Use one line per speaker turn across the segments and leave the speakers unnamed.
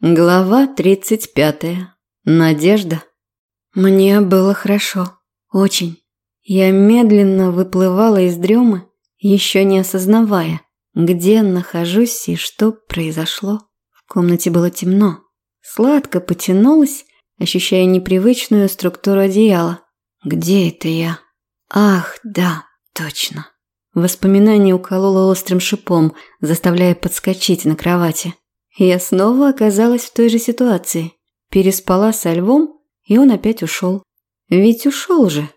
Глава 35. Надежда. Мне было хорошо. Очень. Я медленно выплывала из дремы, еще не осознавая, где нахожусь и что произошло. В комнате было темно. Сладко потянулась, ощущая непривычную структуру одеяла. Где это я? Ах, да, точно. Воспоминание укололо острым шипом, заставляя подскочить на кровати. Я снова оказалась в той же ситуации. Переспала со львом, и он опять ушел. Ведь ушел же.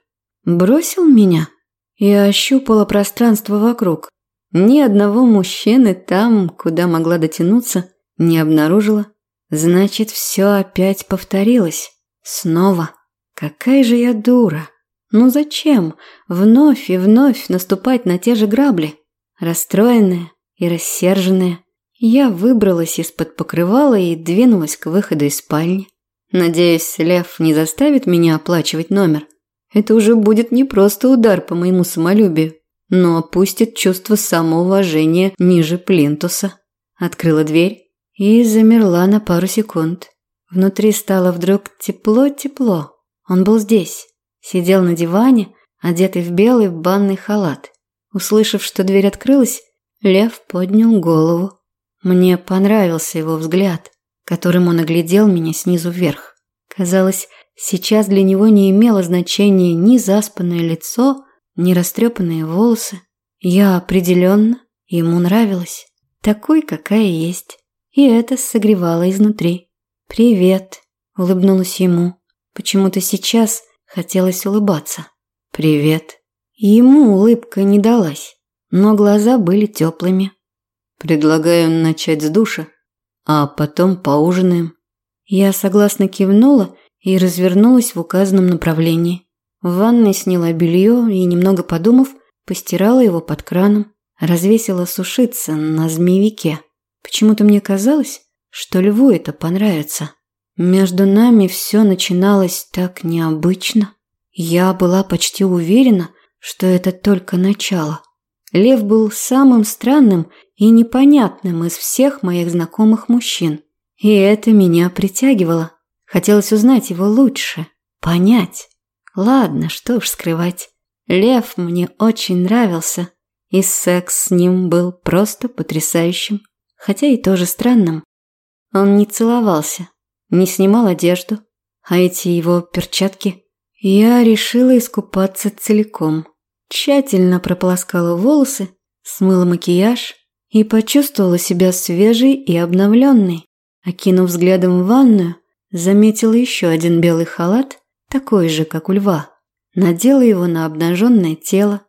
Бросил меня. Я ощупала пространство вокруг. Ни одного мужчины там, куда могла дотянуться, не обнаружила. Значит, все опять повторилось. Снова. Какая же я дура. Ну зачем вновь и вновь наступать на те же грабли? Расстроенная и рассерженная. Я выбралась из-под покрывала и двинулась к выходу из спальни. Надеюсь, Лев не заставит меня оплачивать номер. Это уже будет не просто удар по моему самолюбию, но опустит чувство самоуважения ниже плинтуса. Открыла дверь и замерла на пару секунд. Внутри стало вдруг тепло-тепло. Он был здесь, сидел на диване, одетый в белый банный халат. Услышав, что дверь открылась, Лев поднял голову. Мне понравился его взгляд, которым он оглядел меня снизу вверх. Казалось, сейчас для него не имело значения ни заспанное лицо, ни растрепанные волосы. Я определенно ему нравилась, такой, какая есть. И это согревало изнутри. «Привет», – улыбнулась ему. Почему-то сейчас хотелось улыбаться. «Привет». Ему улыбка не далась, но глаза были теплыми. Предлагаю начать с душа, а потом поужинаем. Я согласно кивнула и развернулась в указанном направлении. В ванной сняла белье и, немного подумав, постирала его под краном, развесила сушиться на змеевике. Почему-то мне казалось, что льву это понравится. Между нами все начиналось так необычно. Я была почти уверена, что это только начало. Лев был самым странным и непонятным из всех моих знакомых мужчин. И это меня притягивало. Хотелось узнать его лучше, понять. Ладно, что уж скрывать. Лев мне очень нравился, и секс с ним был просто потрясающим, хотя и тоже странным. Он не целовался, не снимал одежду, а эти его перчатки... Я решила искупаться целиком. Тщательно прополоскала волосы, смыла макияж и почувствовала себя свежей и обновленной. Окинув взглядом в ванную, заметила еще один белый халат, такой же, как у льва. Надела его на обнаженное тело.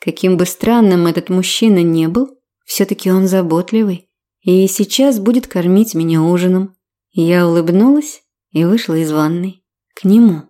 Каким бы странным этот мужчина не был, все-таки он заботливый. И сейчас будет кормить меня ужином. Я улыбнулась и вышла из ванной. К нему.